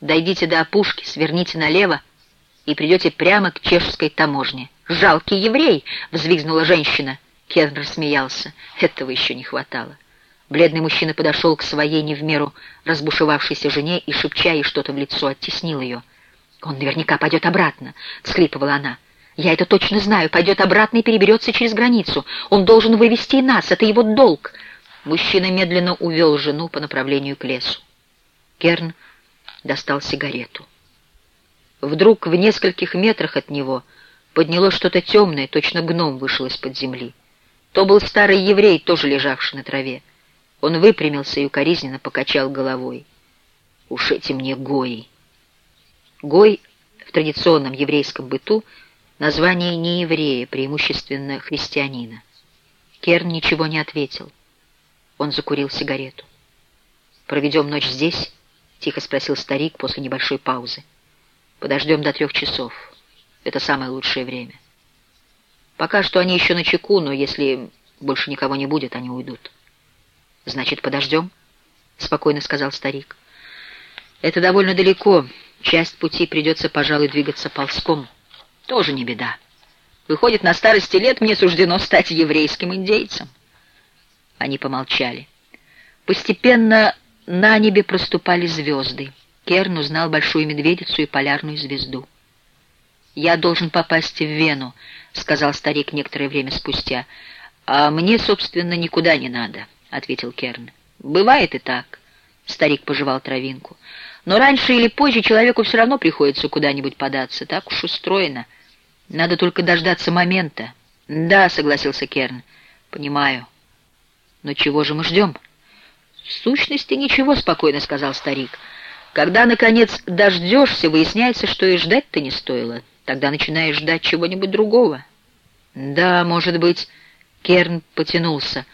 Дойдите до опушки, сверните налево и придете прямо к чешской таможне. «Жалкий еврей!» — взвизгнула женщина. Керн рассмеялся. Этого еще не хватало. Бледный мужчина подошел к своей не в меру разбушевавшейся жене и, шепча ей что-то в лицо, оттеснил ее. «Он наверняка пойдет обратно», — всхлипывала она. «Я это точно знаю. Пойдет обратно и переберется через границу. Он должен вывести нас. Это его долг». Мужчина медленно увел жену по направлению к лесу. Керн достал сигарету. Вдруг в нескольких метрах от него подняло что-то темное, точно гном вышел из-под земли. То был старый еврей, тоже лежавший на траве. Он выпрямился и укоризненно покачал головой. «Уж эти мне гои!» Гой в традиционном еврейском быту название не еврея, преимущественно христианина. Керн ничего не ответил. Он закурил сигарету. «Проведем ночь здесь?» — тихо спросил старик после небольшой паузы. «Подождем до трех часов. Это самое лучшее время. Пока что они еще на чеку, но если больше никого не будет, они уйдут». «Значит, подождем?» — спокойно сказал старик. «Это довольно далеко. Часть пути придется, пожалуй, двигаться ползком. Тоже не беда. Выходит, на старости лет мне суждено стать еврейским индейцем». Они помолчали. Постепенно на небе проступали звезды. Керн узнал большую медведицу и полярную звезду. «Я должен попасть в Вену», — сказал старик некоторое время спустя. «А мне, собственно, никуда не надо», — ответил Керн. «Бывает и так», — старик пожевал травинку. «Но раньше или позже человеку все равно приходится куда-нибудь податься. Так уж устроено. Надо только дождаться момента». «Да», — согласился Керн. «Понимаю». «Но чего же мы ждем?» «В сущности, ничего», — спокойно сказал старик. «Когда, наконец, дождешься, выясняется, что и ждать-то не стоило. Тогда начинаешь ждать чего-нибудь другого». «Да, может быть...» — Керн потянулся.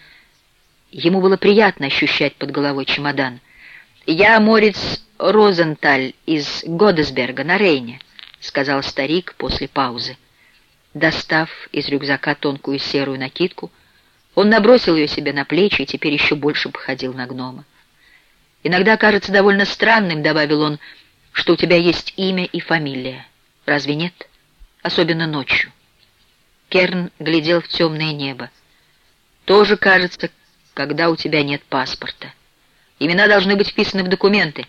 Ему было приятно ощущать под головой чемодан. «Я Морец Розенталь из Годесберга на Рейне», — сказал старик после паузы. Достав из рюкзака тонкую серую накидку, — он набросил ее себе на плечи и теперь еще больше походил на гнома. «Иногда кажется довольно странным», — добавил он, — «что у тебя есть имя и фамилия. Разве нет? Особенно ночью». Керн глядел в темное небо. «Тоже кажется, когда у тебя нет паспорта. Имена должны быть вписаны в документы,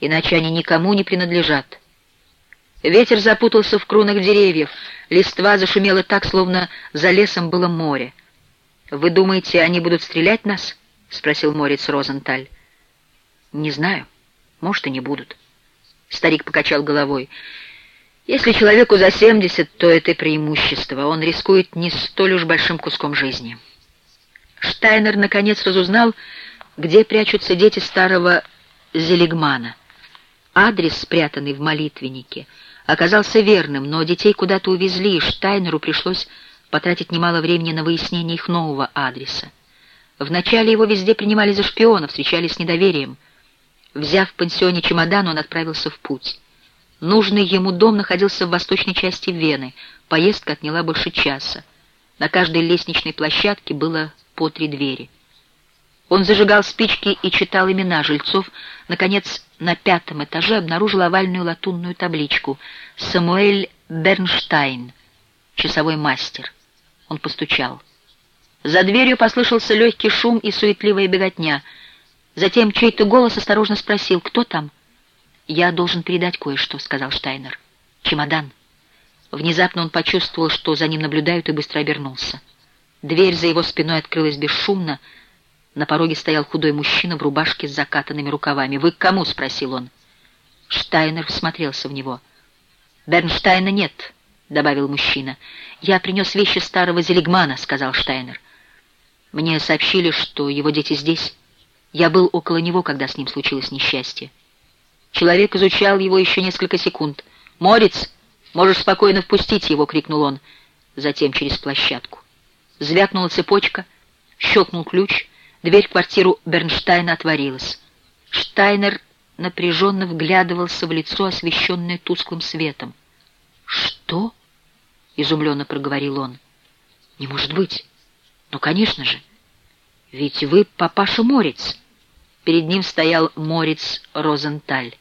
иначе они никому не принадлежат». Ветер запутался в кронах деревьев, листва зашумела так, словно за лесом было море. «Вы думаете, они будут стрелять нас?» — спросил Морец Розенталь. «Не знаю. Может, и не будут». Старик покачал головой. «Если человеку за семьдесят, то это преимущество. Он рискует не столь уж большим куском жизни». Штайнер наконец разузнал, где прячутся дети старого Зелигмана. Адрес, спрятанный в молитвеннике, оказался верным, но детей куда-то увезли, и Штайнеру пришлось потратить немало времени на выяснение их нового адреса. Вначале его везде принимали за шпиона, встречали с недоверием. Взяв в пансионе чемодан, он отправился в путь. Нужный ему дом находился в восточной части Вены. Поездка отняла больше часа. На каждой лестничной площадке было по три двери. Он зажигал спички и читал имена жильцов. Наконец, на пятом этаже обнаружил овальную латунную табличку «Самуэль Бернштайн, часовой мастер». Он постучал. За дверью послышался легкий шум и суетливая беготня. Затем чей-то голос осторожно спросил, кто там? «Я должен передать кое-что», — сказал Штайнер. «Чемодан». Внезапно он почувствовал, что за ним наблюдают, и быстро обернулся. Дверь за его спиной открылась бесшумно. На пороге стоял худой мужчина в рубашке с закатанными рукавами. «Вы к кому?» — спросил он. Штайнер всмотрелся в него. «Бернштейна нет», — добавил мужчина. «Я принес вещи старого Зелигмана», — сказал Штайнер. «Мне сообщили, что его дети здесь. Я был около него, когда с ним случилось несчастье». Человек изучал его еще несколько секунд. «Морец, можешь спокойно впустить его!» — крикнул он. Затем через площадку. Звякнула цепочка, щелкнул ключ, дверь в квартиру Бернштейна отворилась. Штайнер напряженно вглядывался в лицо, освещенное тусклым светом. «Что?» Изумленно проговорил он. «Не может быть! Ну, конечно же! Ведь вы папаша Морец!» Перед ним стоял Морец Розенталь.